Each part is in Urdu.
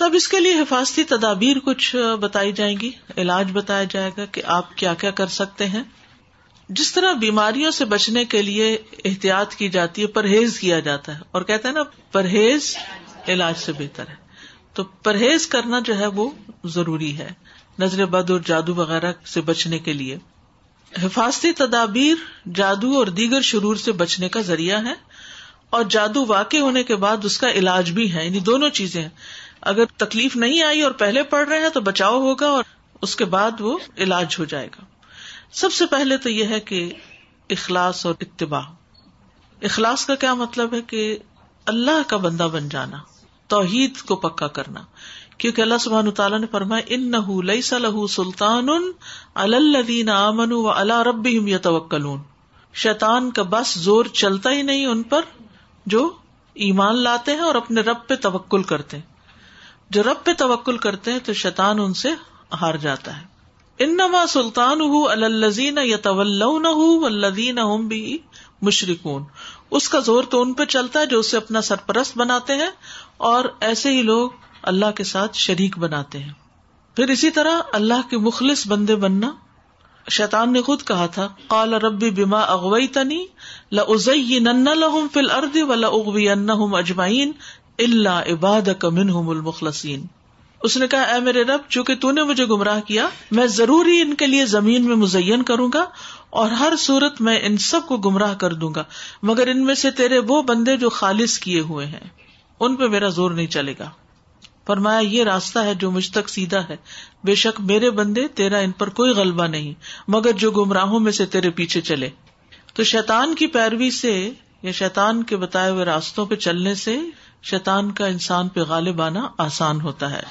تو اب اس کے لیے حفاظتی تدابیر کچھ بتائی جائیں گی، علاج بتایا جائے گا کہ آپ کیا کیا کر سکتے ہیں۔ جس طرح بیماریوں سے بچنے کے لیے احتیاط کی جاتی ہے، پرہیز کیا جاتا ہے۔ اور کہتے ہیں نا، پرہیز علاج سے بہتر ہے۔ تو پرہیز کرنا جو ہے وہ ضروری ہے، نظر بد اور جادو وغیرہ سے بچنے کے لیے۔ حفاظتی تدابیر جادو اور دیگر شرور سے بچنے کا ذریعہ ہے، اور جادو واقع ہونے کے بعد اس کا علاج بھی ہے۔ یعنی دونوں چیزیں اگر تکلیف نہیں آئی اور پہلے پڑھ رہے ہیں تو بچاؤ ہوگا اور اس کے بعد وہ علاج ہو جائے گا۔ سب سے پہلے تو یہ ہے کہ اخلاص اور اتباع۔ اخلاص کا کیا مطلب ہے کہ اللہ کا بندہ بن جانا، توحید کو پکا کرنا۔ کیونکہ اللہ سبحان تعالیٰ نے فرمایا ان نہ لئی سلطان الدین امن و اللہ رب یتوکلون۔ شیطان کا بس زور چلتا ہی نہیں ان پر جو ایمان لاتے ہیں اور اپنے رب پہ توکل کرتے ہیں۔ جو رب پہ توکل کرتے ہیں تو شیطان ان سے ہار جاتا ہے۔ ان سلطان الزین یا طول الدین بھی مشرقون اس کا زور تو ان پہ چلتا ہے جو اسے اپنا سرپرست بناتے ہیں اور ایسے ہی لوگ اللہ کے ساتھ شریک بناتے ہیں۔ پھر اسی طرح اللہ کے مخلص بندے بننا۔ شیطان نے خود کہا تھا، قال ربی بیما اغوئی تنی لزئی نن لہم فل ارد و لغوی ان اجمائین اللہ عباد کمن المخلسین اس نے کہا، اے میرے رب، چونکہ تو نے مجھے گمراہ کیا، میں ضرور ہی ان کے لیے زمین میں مزین کروں گا اور ہر صورت میں ان سب کو گمراہ کر دوں گا، مگر ان میں سے تیرے وہ بندے جو خالص کیے ہوئے ہیں، ان پہ میرا زور نہیں چلے گا۔ فرمایا، یہ راستہ ہے جو مجھ تک سیدھا ہے۔ بے شک میرے بندے، تیرا ان پر کوئی غلبہ نہیں، مگر جو گمراہوں میں سے تیرے پیچھے چلے۔ تو شیتان کی پیروی سے یا شیتان کے بتائے ہوئے راستوں پہ چلنے سے شیتان کا انسان پہ غالب آنا آسان ہوتا ہے۔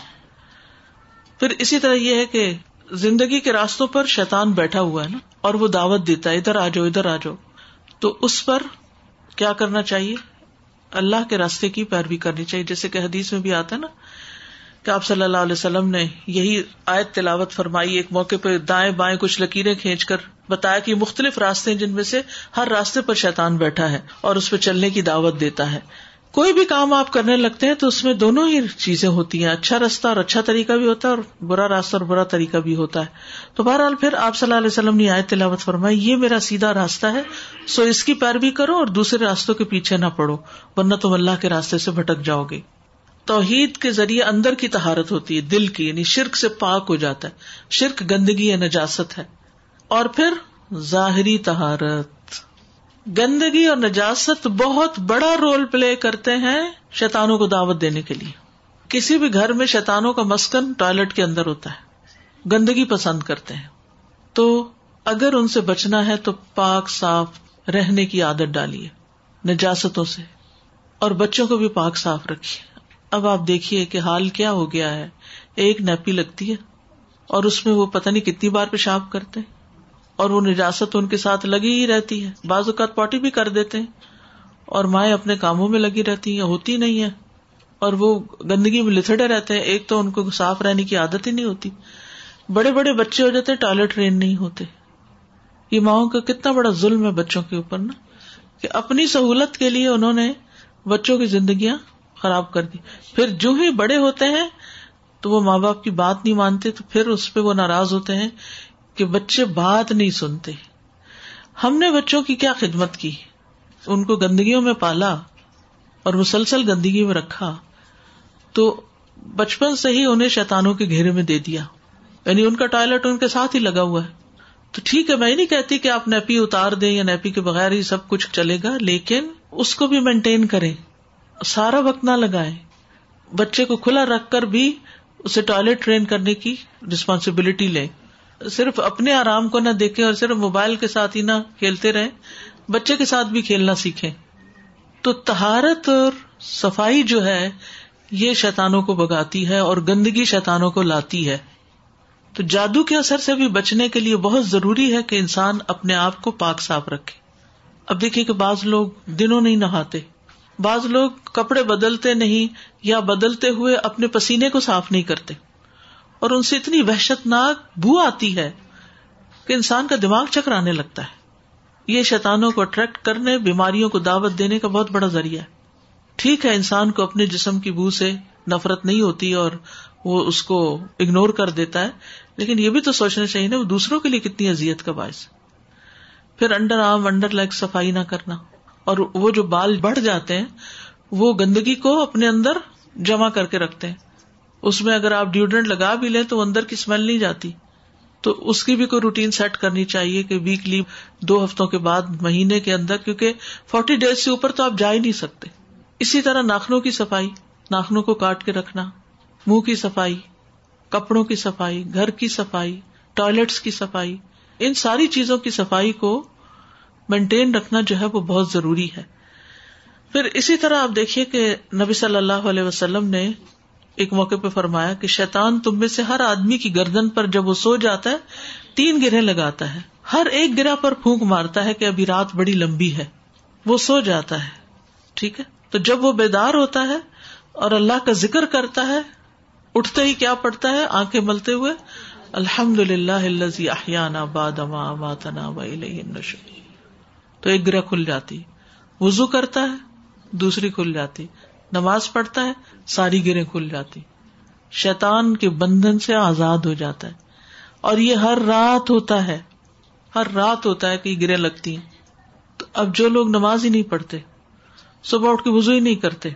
پھر اسی طرح یہ ہے کہ زندگی کے راستوں پر شیتان بیٹھا ہوا ہے نا، اور وہ دعوت دیتا ہے، ادھر آ جاؤ ادھر آ جاؤ تو اس پر کیا کرنا چاہیے؟ اللہ کے راستے کی پیروی کرنی چاہیے۔ جیسے کہ حدیث میں بھی آتا ہے نا کہ آپ صلی اللہ علیہ وسلم نے یہی آیت تلاوت فرمائی، ایک موقع پہ دائیں بائیں کچھ لکیریں کھینچ کر بتایا کہ مختلف راستے جن میں سے ہر راستے پر شیطان بیٹھا ہے اور اس پہ چلنے کی دعوت دیتا ہے۔ کوئی بھی کام آپ کرنے لگتے ہیں تو اس میں دونوں ہی چیزیں ہوتی ہیں۔ اچھا راستہ اور اچھا طریقہ بھی ہوتا ہے اور برا راستہ اور برا طریقہ بھی ہوتا ہے۔ تو بہرحال پھر آپ صلی اللہ علیہ وسلم نے آئے تلاوت فرمائی، یہ میرا سیدھا راستہ ہے، سو اس کی پیروی کرو اور دوسرے راستوں کے پیچھے نہ پڑو، ورنہ تم اللہ کے راستے سے بھٹک جاؤ گے۔ توحید کے ذریعے اندر کی تہارت ہوتی ہے، دل کی یعنی شرک سے پاک ہو جاتا ہے۔ شرک گندگی یا نجاست ہے۔ اور پھر ظاہری تہارت گندگی اور نجاست بہت بڑا رول پلے کرتے ہیں شیتانوں کو دعوت دینے کے لیے۔ کسی بھی گھر میں شیتانوں کا مسکن ٹوائلٹ کے اندر ہوتا ہے۔ گندگی پسند کرتے ہیں۔ تو اگر ان سے بچنا ہے تو پاک صاف رہنے کی عادت ڈالیے، نجاستوں سے۔ اور بچوں کو بھی پاک صاف رکھیے۔ اب آپ دیکھیے کہ حال کیا ہو گیا ہے۔ ایک نیپی لگتی ہے اور اس میں وہ پتہ نہیں کتنی بار پیشاب کرتے ہیں۔ اور وہ نجاست ان کے ساتھ لگی ہی رہتی ہے بعض اوقات پوٹی بھی کر دیتے ہیں اور مائیں اپنے کاموں میں لگی رہتی ہیں ہوتی نہیں ہے اور وہ گندگی میں لتڑے رہتے ہیں ایک تو ان کو صاف رہنے کی عادت ہی نہیں ہوتی بڑے بڑے بچے ہو جاتے ٹوائلٹ ٹرین نہیں ہوتے یہ ماؤں کا کتنا بڑا ظلم ہے بچوں کے اوپر نا کہ اپنی سہولت کے لیے انہوں نے بچوں کی زندگیاں خراب کر دی پھر جو ہی بڑے ہوتے ہیں تو وہ ماں باپ کی بات نہیں مانتے تو پھر اس پہ وہ ناراض ہوتے ہیں کہ بچے بات نہیں سنتے۔ ہم نے بچوں کی کیا خدمت کی؟ ان کو گندگیوں میں پالا اور مسلسل گندگی میں رکھا۔ تو بچپن سے ہی انہیں شیتانوں کے گھیرے میں دے دیا۔ یعنی ان کا ٹوائلٹ ان کے ساتھ ہی لگا ہوا ہے۔ تو ٹھیک ہے، میں نہیں کہتی کہ آپ نیپی اتار دیں یا نیپی کے بغیر ہی سب کچھ چلے گا، لیکن اس کو بھی مینٹین کریں۔ سارا وقت نہ لگائے بچے کو کھلا رکھ کر بھی اسے ٹوائلٹ ٹرین کرنے کی ریسپانسبلٹی لیں۔ صرف اپنے آرام کو نہ دیکھیں اور صرف موبائل کے ساتھ ہی نہ کھیلتے رہے بچے کے ساتھ بھی کھیلنا سیکھیں۔ تو تہارت اور صفائی جو ہے، یہ شیتانوں کو بگاتی ہے اور گندگی شیتانوں کو لاتی ہے۔ تو جادو کے اثر سے بھی بچنے کے لیے بہت ضروری ہے کہ انسان اپنے آپ کو پاک صاف رکھے۔ اب دیکھیے کہ بعض لوگ دنوں نہیں نہاتے۔ بعض لوگ کپڑے بدلتے نہیں یا بدلتے ہوئے اپنے پسینے کو صاف نہیں کرتے۔ اور ان سے اتنی وحشت ناک بو آتی ہے کہ انسان کا دماغ چکرانے لگتا ہے۔ یہ شیتانوں کو اٹریکٹ کرنے، بیماریوں کو دعوت دینے کا بہت بڑا ذریعہ ہے۔ ٹھیک ہے، انسان کو اپنے جسم کی بو سے نفرت نہیں ہوتی اور وہ اس کو اگنور کر دیتا ہے، لیکن یہ بھی تو سوچنا چاہیے نا وہ دوسروں کے لیے کتنی ازیت کا باعث پھر انڈر آرم انڈر لیگ صفائی نہ کرنا۔ اور وہ جو بال بڑھ جاتے ہیں، وہ گندگی کو اپنے اندر جمع کر کے رکھتے ہیں۔ اس میں اگر آپ ڈیوڈرنٹ لگا بھی لیں تو اندر کی اسمیل نہیں جاتی۔ تو اس کی بھی کوئی روٹین سیٹ کرنی چاہیے کہ ویکلی دو ہفتوں کے بعد مہینے کے اندر، کیونکہ فورٹی ڈیز سے اوپر تو آپ جا ہی نہیں سکتے۔ اسی طرح ناخنوں کی صفائی، ناخنوں کو کاٹ کے رکھنا، منہ کی صفائی، کپڑوں کی صفائی، گھر کی صفائی ٹوائلٹس کی صفائی، ان ساری چیزوں کی صفائی کو مینٹین رکھنا جو ہے وہ بہت ضروری ہے۔ پھر اسی طرح آپ دیکھیے کہ نبی صلی اللہ علیہ وسلم نے ایک موقع پہ فرمایا کہ شیطان تم میں سے ہر آدمی کی گردن پر جب وہ سو جاتا ہے، تین گرہ لگاتا ہے۔ ہر ایک گرہ پر پھونک مارتا ہے کہ ابھی رات بڑی لمبی ہے۔ وہ سو جاتا ہے۔ ٹھیک ہے؟ تو جب وہ بیدار ہوتا ہے اور اللہ کا ذکر کرتا ہے، اٹھتے ہی کیا پڑتا ہے؟ آنکھیں ملتے ہوئے الحمد للہ باد تو ایک گرہ کھل جاتی وزو کرتا ہے، دوسری کھل جاتی۔ نماز پڑھتا ہے، ساری گریں کھل جاتی۔ شیتان کے بندھن سے آزاد ہو جاتا ہے۔ اور یہ ہر رات ہوتا ہے۔ ہر رات ہوتا ہے کہ گریں لگتی ہیں۔ تو اب جو لوگ نماز ہی نہیں پڑھتے، صبح اٹھ کے وزو ہی نہیں کرتے،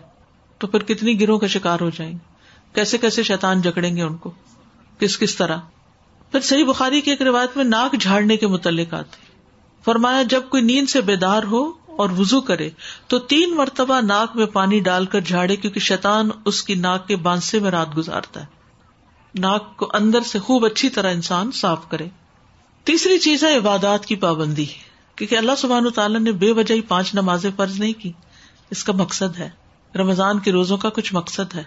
تو پھر کتنی گروہ کا شکار ہو جائیں گے؟ کیسے کیسے شیتان جکڑیں گے ان کو؟ کس کس طرح؟ پھر صحیح بخاری کی ایک روایت میں ناک جھاڑنے کے متعلق آتی فرمایا، جب کوئی نیند سے بیدار ہو اور وزو کرے تو تین مرتبہ ناک میں پانی ڈال کر جھاڑے کیونکہ شیتان اس کی ناک کے بانسے میں رات گزارتا ہے۔ ناک کو اندر سے خوب اچھی طرح انسان صاف کرے۔ تیسری چیز ہے عبادات کی پابندی، کیونکہ اللہ سبحان تعالیٰ نے بے وجہ پانچ نمازیں فرض نہیں کی۔ اس کا مقصد ہے۔ رمضان کے روزوں کا کچھ مقصد ہے۔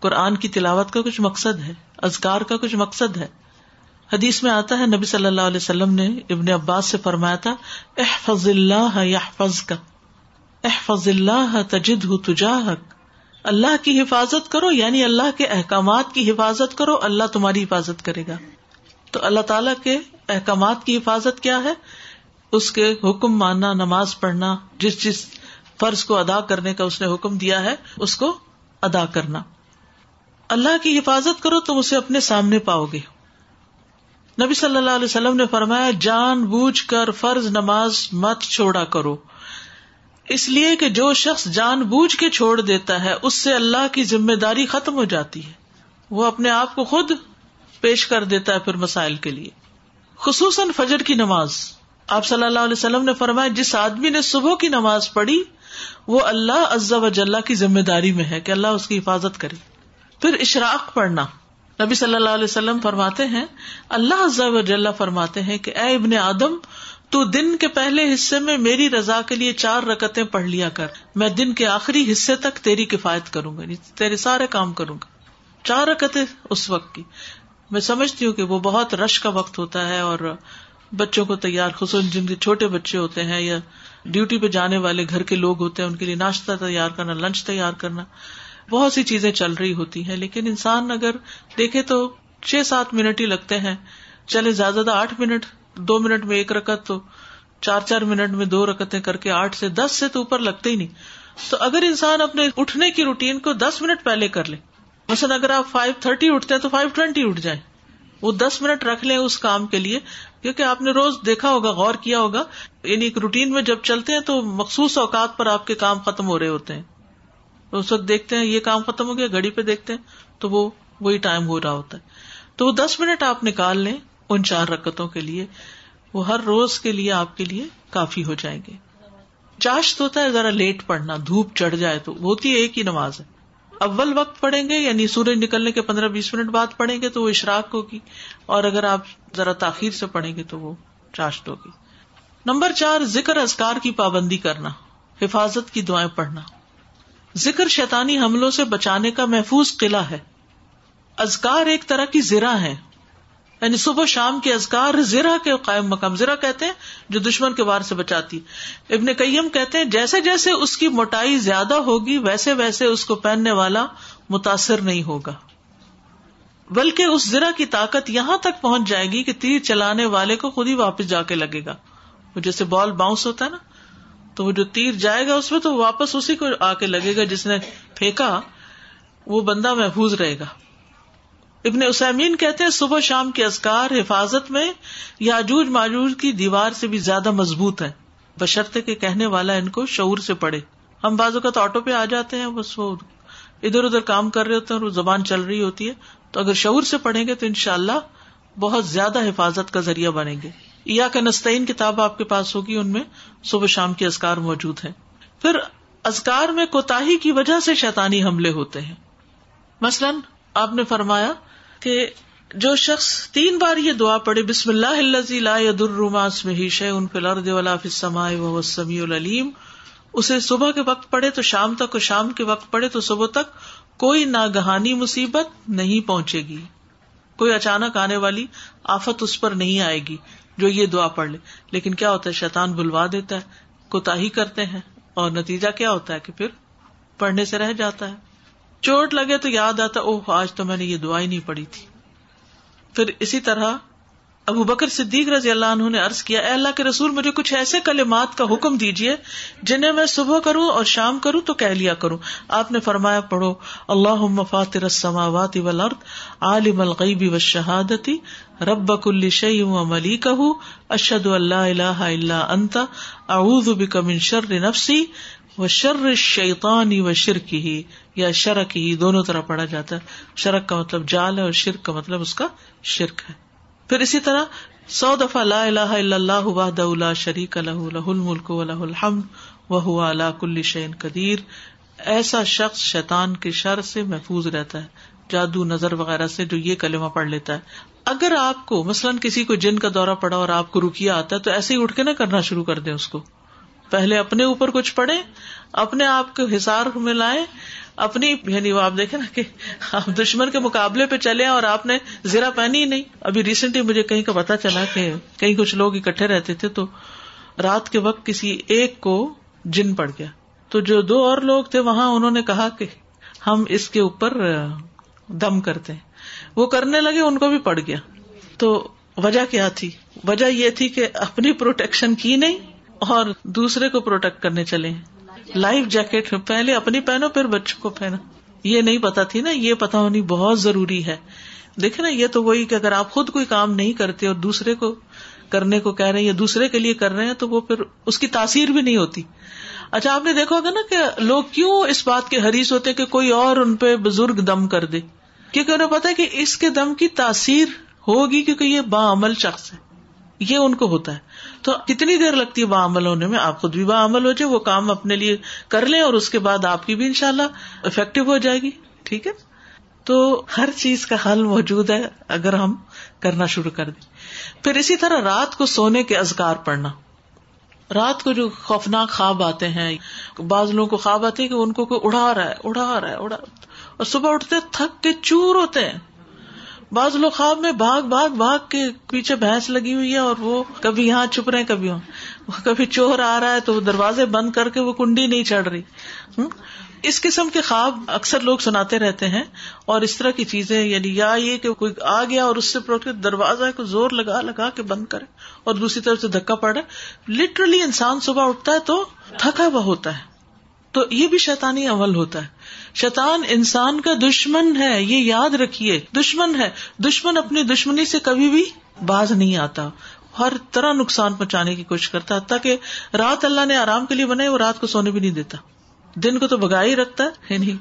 قرآن کی تلاوت کا کچھ مقصد ہے۔ ازکار کا کچھ مقصد ہے۔ حدیث میں آتا ہے، نبی صلی اللہ علیہ وسلم نے ابن عباس سے فرمایا تھا، احفظ اللہ یحفظ کا احفظ اللہ تجد تجاہک، اللہ کی حفاظت کرو یعنی اللہ کے احکامات کی حفاظت کرو، اللہ تمہاری حفاظت کرے گا۔ تو اللہ تعالی کے احکامات کی حفاظت کیا ہے؟ اس کے حکم ماننا، نماز پڑھنا، جس جس فرض کو ادا کرنے کا اس نے حکم دیا ہے، اس کو ادا کرنا۔ اللہ کی حفاظت کرو تم اسے اپنے سامنے پاؤ گے۔ نبی صلی اللہ علیہ وسلم نے فرمایا، جان بوجھ کر فرض نماز مت چھوڑا کرو۔ اس لیے کہ جو شخص جان بوجھ کے چھوڑ دیتا ہے، اس سے اللہ کی ذمہ داری ختم ہو جاتی ہے۔ وہ اپنے آپ کو خود پیش کر دیتا ہے پھر مسائل کے لیے۔ خصوصاً فجر کی نماز۔ آپ صلی اللہ علیہ وسلم نے فرمایا، جس آدمی نے صبح کی نماز پڑھی، وہ اللہ عزا وجاللہ کی ذمہ داری میں ہے کہ اللہ اس کی حفاظت کرے۔ پھر اشراق پڑھنا۔ نبی صلی اللہ علیہ وسلم فرماتے ہیں، اللہ فرماتے ہیں کہ اے ابن آدم، تو دن کے پہلے حصے میں میری رضا کے لیے چار رکتیں پڑھ لیا کر۔ میں دن کے آخری حصے تک تیری کفایت کروں گا یعنی تیرے سارے کام کروں گا۔ چار رکتیں اس وقت کی۔ میں سمجھتی ہوں کہ وہ بہت رش کا وقت ہوتا ہے اور بچوں کو تیار، خصوصاً جن کے چھوٹے بچے ہوتے ہیں یا ڈیوٹی پہ جانے والے گھر کے لوگ ہوتے ہیں، ان کے لیے ناشتہ تیار کرنا، لنچ تیار کرنا۔ بہت سی چیزیں چل رہی ہوتی ہیں، لیکن انسان اگر دیکھے تو چھ سات منٹ ہی لگتے ہیں۔ چلے زیادہ زیادہ آٹھ منٹ، دو منٹ میں ایک رکت تو چار چار منٹ میں دو رکتیں کر کے آٹھ سے دس سے تو اوپر لگتے ہی نہیں۔ تو اگر انسان اپنے اٹھنے کی روٹین کو دس منٹ پہلے کر لے، مثلاً اگر آپ فائیو تھرٹی اٹھتے ہیں تو فائیو ٹوینٹی اٹھ جائیں۔ وہ دس منٹ رکھ لیں اس کام کے لیے، کیونکہ آپ نے روز دیکھا ہوگا، غور کیا ہوگا۔ یعنی ایک روٹین میں جب چلتے ہیں تو مخصوص اوقات پر آپ کے کام ختم ہو رہے ہوتے ہیں۔ اس وقت دیکھتے ہیں، یہ کام ختم ہو گیا، گھڑی پہ دیکھتے ہیں، تو وہ وہی ٹائم ہو رہا ہوتا ہے۔ تو وہ دس منٹ آپ نکال لیں ان چار رکتوں کے لیے، وہ ہر روز کے لیے آپ کے لیے کافی ہو جائیں گے۔ چاشت ہوتا ہے، ذرا لیٹ پڑھنا، دھوپ چڑھ جائے تو، ہوتی ہے ایک ہی نماز ہے۔ اول وقت پڑھیں گے یعنی سورج نکلنے کے پندرہ بیس منٹ بعد پڑھیں گے تو وہ اشراق ہوگی، اور اگر آپ ذرا تاخیر سے پڑھیں گے تو وہ چاشت ہوگی۔ نمبر چار، ذکر ازکار کی پابندی کرنا، حفاظت کی دعائیں پڑھنا۔ ذکر شیطانی حملوں سے بچانے کا محفوظ قلعہ ہے۔ ازکار ایک طرح کی زرا ہے یعنی صبح شام کے ازکار زرا کے قائم مقام۔ زرا کہتے ہیں جو دشمن کے وار سے بچاتی۔ ابن کئیم کہتے ہیں جیسے جیسے اس کی موٹائی زیادہ ہوگی، ویسے ویسے اس کو پہننے والا متاثر نہیں ہوگا۔ بلکہ اس زرا کی طاقت یہاں تک پہنچ جائے گی کہ تیر چلانے والے کو خود ہی واپس جا کے لگے گا۔ وہ جیسے بال باؤنس ہوتا ہے نا۔ تو وہ جو تیر جائے گا اس میں تو واپس اسی کو آ کے لگے گا جس نے پھینکا، وہ بندہ محفوظ رہے گا۔ ابن اسامین کہتے ہیں، صبح شام کے ازکار حفاظت میں یاجوج ماجوج کی دیوار سے بھی زیادہ مضبوط ہے۔ بشرطے کے کہنے والا ان کو شعور سے پڑے ہم بازو کا تو آٹو پہ آ جاتے ہیں، بس وہ ادھر ادھر کام کر رہے ہوتے ہیں اور زبان چل رہی ہوتی ہے۔ تو اگر شعور سے پڑھیں گے تو ان شاء اللہ بہت زیادہ حفاظت کا ذریعہ بنیں گے۔ یا کا نستعین کتاب آپ کے پاس ہوگی، ان میں صبح شام کے ازکار موجود ہیں۔ پھر ازکار میں کوتا کی وجہ سے شیطانی حملے ہوتے ہیں۔ مثلاً آپ نے فرمایا کہ جو شخص تین بار یہ دعا پڑے بسم اللہ لا السمیع العلیم۔ اسے صبح کے وقت پڑھے تو شام تک اور شام کے وقت پڑھے تو صبح تک کوئی ناگہانی مصیبت نہیں پہنچے گی۔ کوئی اچانک آنے والی آفت اس پر نہیں آئے گی۔ جو یہ دعا پڑھ لے۔ لیکن کیا ہوتا ہے؟ شیطان بلوا دیتا ہے کوتا ہی کرتے ہیں۔ اور نتیجہ کیا ہوتا ہے کہ پھر پڑھنے سے رہ جاتا ہے۔ چوٹ لگے تو یاد آتا، اوہ، آج تو میں نے یہ دعا ہی نہیں پڑھی تھی۔ پھر اسی طرح ابو بکر صدیق رضی اللہ عنہ نے عرض کیا، اے اللہ کے رسول، مجھے کچھ ایسے کلمات کا حکم دیجیے جنہیں میں صبح کروں اور شام کروں تو کہہ لیا کروں۔ آپ نے فرمایا، پڑھو اللہ فاطر السماوات والارض، عالم الغیب والشہادتی رب کل شیء و ملیکہ اشہد اللہ الہ الا انت، اعوذ بک من شر نفسی و شر الشیطان و شرک ہی یا شرک ہی، دونوں طرح پڑھا جاتا ہے۔ شرک کا مطلب جال ہے اور شرک کا مطلب اس کا شرک ہے۔ پھر اسی طرح سو دفعہ لا الہ الا اللہ وحدہ لا شریک لہ لہ الملک و لہ الحمد وهو على كل شيء قدیر۔ ایسا شخص شیطان کے شر سے محفوظ رہتا ہے، جادو نظر وغیرہ سے جو یہ کلمہ پڑھ لیتا ہے۔ اگر آپ کو مثلاً کسی کو جن کا دورہ پڑا اور آپ کو رکیا آتا ہے تو ایسے ہی اٹھ کے نہ کرنا شروع کر دیں اس کو۔ پہلے اپنے اوپر کچھ پڑھے اپنے آپ کو حسار میں لائیں اپنی یعنی وہ آپ دیکھیں نا کہ آپ دشمن کے مقابلے پہ چلے اور آپ نے زیرا پہنی ہی نہیں۔ ابھی ریسنٹلی مجھے کہیں کا پتا چلا کہ کئی کچھ لوگ اکٹھے رہتے تھے تو رات کے وقت کسی ایک کو جن پڑ گیا۔ تو جو دو اور لوگ تھے وہاں انہوں نے کہا کہ ہم اس کے اوپر دم کرتے ہیں۔ وہ کرنے لگے، ان کو بھی پڑ گیا۔ تو وجہ کیا تھی؟ وجہ یہ تھی کہ اپنی پروٹیکشن کی نہیں اور دوسرے کو پروٹیکٹ کرنے چلے لائف جیکٹ پہلے اپنی پہنو، پھر بچوں کو پہنو۔ یہ نہیں پتا تھی نا، یہ پتا ہونی بہت ضروری ہے۔ دیکھے نا، یہ تو وہی کہ اگر آپ خود کوئی کام نہیں کرتے اور دوسرے کو کرنے کو کہہ رہے ہیں یا دوسرے کے لیے کر رہے ہیں، تو وہ پھر اس کی تاثیر بھی نہیں ہوتی۔ اچھا آپ نے دیکھا ہوگا نا کہ لوگ کیوں اس بات کے حریث ہوتے کہ کوئی اور ان پہ بزرگ دم کر دے؟ کیونکہ انہیں پتا ہے کہ اس کے دم کی تاثیر ہوگی کیونکہ یہ با عمل شخص ہے۔ یہ ان کو ہوتا ہے۔ تو کتنی دیر لگتی ہے عمل ہونے میں؟ آپ خود بھی عمل ہو جائے، وہ کام اپنے لیے کر لیں اور اس کے بعد آپ کی بھی ان شاء اللہ افیکٹو ہو جائے گی۔ ٹھیک ہے؟ تو ہر چیز کا حل موجود ہے اگر ہم کرنا شروع کر دیں۔ پھر اسی طرح رات کو سونے کے ازگار پڑھنا۔ رات کو جو خوفناک خواب آتے ہیں، بعض لوگوں کو خواب آتے ہیں کہ ان کو کوئی اڑا رہا ہے، اڑا رہا ہے، اڑا اور صبح اٹھتے تھک کے چور ہوتے ہیں۔ بعض لوگ خواب میں بھاگ بھاگ بھاگ کے پیچھے بھینس لگی ہوئی ہے اور وہ کبھی یہاں چھپ رہے کبھی وہاں کبھی چور آ رہا ہے تو دروازے بند کر کے وہ کنڈی نہیں چڑھ رہی۔ اس قسم کے خواب اکثر لوگ سناتے رہتے ہیں اور اس طرح کی چیزیں یعنی یا یہ کہ کوئی آ گیا اور اس سے دروازہ کو زور لگا لگا کے بند کرے اور دوسری طرف سے دھکا پڑے۔ لٹرلی انسان صبح اٹھتا ہے تو تھکا ہوا ہوتا ہے۔ تو یہ بھی شیطانی عمل ہوتا ہے۔ شیطان انسان کا دشمن ہے، یہ یاد رکھیے، دشمن ہے۔ دشمن اپنی دشمنی سے کبھی بھی باز نہیں آتا۔ ہر طرح نقصان پہنچانے کی کوشش کرتا تاکہ رات اللہ نے آرام کے لیے بنائے وہ رات کو سونے بھی نہیں دیتا۔ دن کو تو بگا ہی رکھتا ہے یعنی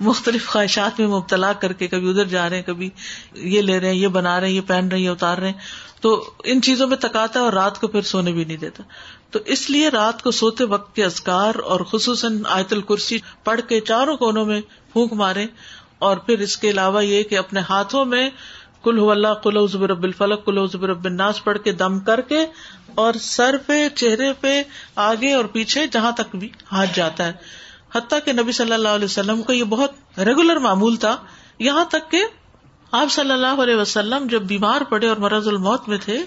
مختلف خواہشات میں مبتلا کر کے کبھی ادھر جا رہے ہیں، کبھی یہ لے رہے ہیں، یہ بنا رہے ہیں، یہ پہن رہے ہیں، یہ اتار رہے ہیں۔ تو ان چیزوں میں تکاتا ہے اور رات کو پھر سونے بھی نہیں دیتا۔ تو اس لیے رات کو سوتے وقت کے ازکار اور خصوصاً آیت الکرسی پڑھ کے چاروں کونوں میں پھونک مارے اور پھر اس کے علاوہ یہ کہ اپنے ہاتھوں میں کل اللہ کل رب الفلق کل رب الناس پڑھ کے دم کر کے اور سر پہ، چہرے پہ، آگے اور پیچھے جہاں تک بھی ہاتھ جاتا ہے۔ حتیٰ کہ نبی صلی اللہ علیہ وسلم کا یہ بہت ریگولر معمول تھا۔ یہاں تک کہ آپ صلی اللہ علیہ وسلم جب بیمار پڑے اور مرض الموت میں تھے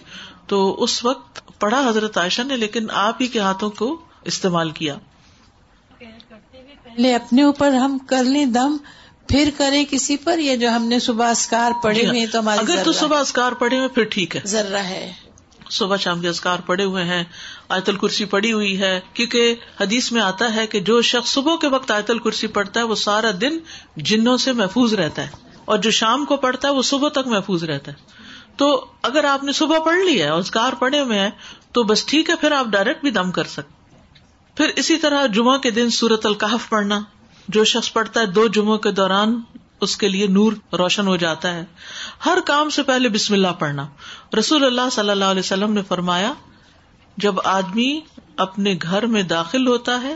تو اس وقت پڑھا حضرت عائشہ نے لیکن آپ ہی کے ہاتھوں کو استعمال کیا۔ پہلے اپنے اوپر ہم کر لیں دم پھر کرے کسی پر یہ جو ہم نے صبح اسکار پڑھے جی ہاں۔ ہوئے تو اگر تو صبح اسکار پڑھے ہوئے پھر ٹھیک ہے۔ ذرہ ہے۔ صبح شام کے ازکار پڑے ہوئے ہیں آیت الکرسی پڑی ہوئی ہے کیونکہ حدیث میں آتا ہے کہ جو شخص صبح کے وقت آیت الکرسی پڑھتا ہے وہ سارا دن جنوں سے محفوظ رہتا ہے اور جو شام کو پڑھتا ہے وہ صبح تک محفوظ رہتا ہے۔ تو اگر آپ نے صبح پڑھ لیا ہے ازکار پڑے ہوئے ہیں، تو بس ٹھیک ہے، پھر آپ ڈائریکٹ بھی دم کر سکتے پھر اسی طرح جمعہ کے دن سورت القحف پڑھنا۔ جو شخص پڑھتا ہے، دو جمعوں کے دوران اس کے لیے نور روشن ہو جاتا ہے۔ ہر کام سے پہلے بسم اللہ پڑھنا۔ رسول اللہ صلی اللہ علیہ وسلم نے فرمایا، جب آدمی اپنے گھر میں داخل ہوتا ہے،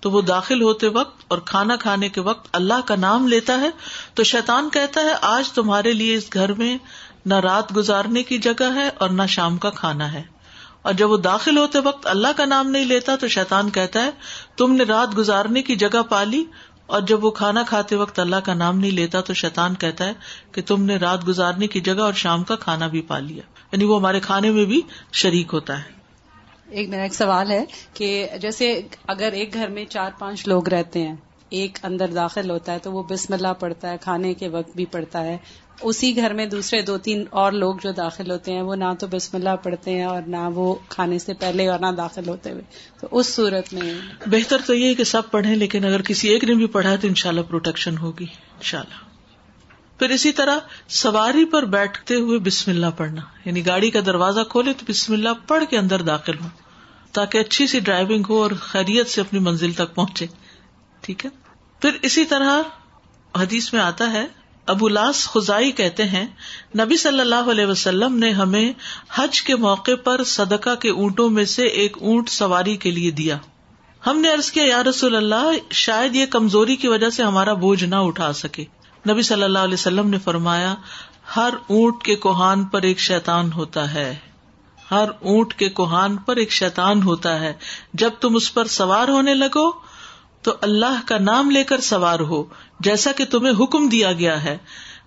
تو وہ داخل ہوتے وقت اور کھانا کھانے کے وقت اللہ کا نام لیتا ہے۔ تو شیطان کہتا ہے، آج تمہارے لیے اس گھر میں نہ رات گزارنے کی جگہ ہے اور نہ شام کا کھانا ہے۔ اور جب وہ داخل ہوتے وقت اللہ کا نام نہیں لیتا تو شیطان کہتا ہے، تم نے رات گزارنے کی جگہ پالی اور جب وہ کھانا کھاتے وقت اللہ کا نام نہیں لیتا تو شیطان کہتا ہے کہ تم نے رات گزارنے کی جگہ اور شام کا کھانا بھی پا لیا۔ یعنی وہ ہمارے کھانے میں بھی شریک ہوتا ہے۔ ایک میرا ایک سوال ہے کہ جیسے اگر ایک گھر میں چار پانچ لوگ رہتے ہیں، ایک اندر داخل ہوتا ہے تو وہ بسم اللہ پڑھتا ہے، کھانے کے وقت بھی پڑھتا ہے۔ اسی گھر میں دوسرے دو تین اور لوگ جو داخل ہوتے ہیں، وہ نہ تو بسم اللہ پڑھتے ہیں اور نہ وہ کھانے سے پہلے اور نہ داخل ہوتے ہوئے۔ تو اس صورت میں بہتر تو یہ کہ سب پڑھیں، لیکن اگر کسی ایک نے بھی پڑھا تو انشاءاللہ پروٹیکشن ہوگی، انشاءاللہ۔ پھر اسی طرح سواری پر بیٹھتے ہوئے بسم اللہ پڑھنا۔ یعنی گاڑی کا دروازہ کھولے تو بسم اللہ پڑھ کے اندر داخل ہو تاکہ اچھی سی ڈرائیونگ ہو اور خیریت سے اپنی منزل تک پہنچے۔ ٹھیک ہے؟ پھر اسی طرح حدیث میں آتا ہے ابو لاس خزائی کہتے ہیں، نبی صلی اللہ علیہ وسلم نے ہمیں حج کے موقع پر صدقہ کے اونٹوں میں سے ایک اونٹ سواری کے لیے دیا۔ ہم نے ارض کیا، یا رسول اللہ، شاید یہ کمزوری کی وجہ سے ہمارا بوجھ نہ اٹھا سکے۔ نبی صلی اللہ علیہ وسلم نے فرمایا، ہر اونٹ کے کوہان پر ایک شیتان ہوتا ہے۔ ہر اونٹ کے کوہان پر ایک شیتان ہوتا ہے۔ جب تم اس پر سوار ہونے لگو، تو اللہ کا نام لے کر سوار ہو۔ جیسا کہ تمہیں حکم دیا گیا ہے،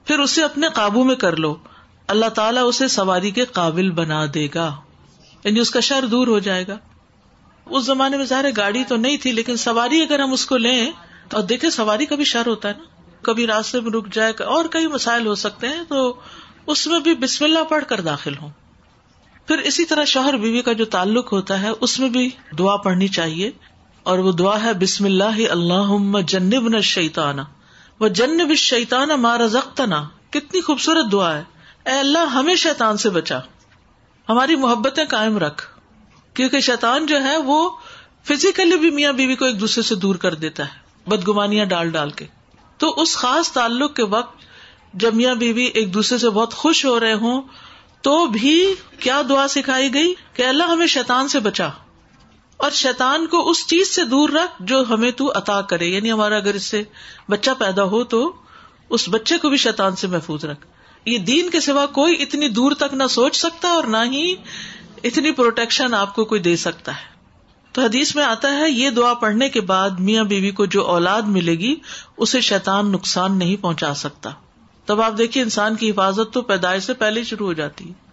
پھر اسے اپنے قابو میں کر لو۔ اللہ تعالیٰ اسے سواری کے قابل بنا دے گا۔ یعنی اس کا شر دور ہو جائے گا۔ اس زمانے میں ظاہر گاڑی تو نہیں تھی، لیکن سواری اگر ہم اس کو لیں، اور دیکھیں سواری کا بھی شر ہوتا ہے نا۔ کبھی راستے میں رک جائے، اور کئی مسائل ہو سکتے ہیں، تو اس میں بھی بسم اللہ پڑھ کر داخل ہوں۔ پھر اسی طرح شوہر بیوی کا جو تعلق ہوتا ہے، اس میں بھی دعا پڑھنی چاہیے۔ اور وہ دعا ہے، بسم اللہ اللہ جنب نہ شیتانا وہ جنب شیتانا مارا زختنا کتنی خوبصورت دعا ہے۔ اے اللہ، ہمیں شیتان سے بچا۔ ہماری محبتیں قائم رکھ۔ کیونکہ شیتان جو ہے، وہ فزیکلی بھی میاں بیوی کو ایک دوسرے سے دور کر دیتا ہے، بدگمانیاں ڈال ڈال کے۔ تو اس خاص تعلق کے وقت جب میاں بیوی ایک دوسرے سے بہت خوش ہو رہے ہوں، تو بھی کیا دعا سکھائی گئی کہ اللہ، ہمیں شیتان سے بچا۔ اور شیتان کو اس چیز سے دور رکھ جو ہمیں تو عطا کرے۔ یعنی ہمارا اگر اس سے بچہ پیدا ہو تو اس بچے کو بھی شیتان سے محفوظ رکھ۔ یہ دین کے سوا کوئی اتنی دور تک نہ سوچ سکتا اور نہ ہی اتنی پروٹیکشن آپ کو کوئی دے سکتا ہے۔ تو حدیث میں آتا ہے، یہ دعا پڑھنے کے بعد میاں بیوی کو جو اولاد ملے گی، اسے شیتان نقصان نہیں پہنچا سکتا۔ تب آپ دیکھیے انسان کی حفاظت تو پیدائش سے پہلے شروع ہو جاتی۔ ہے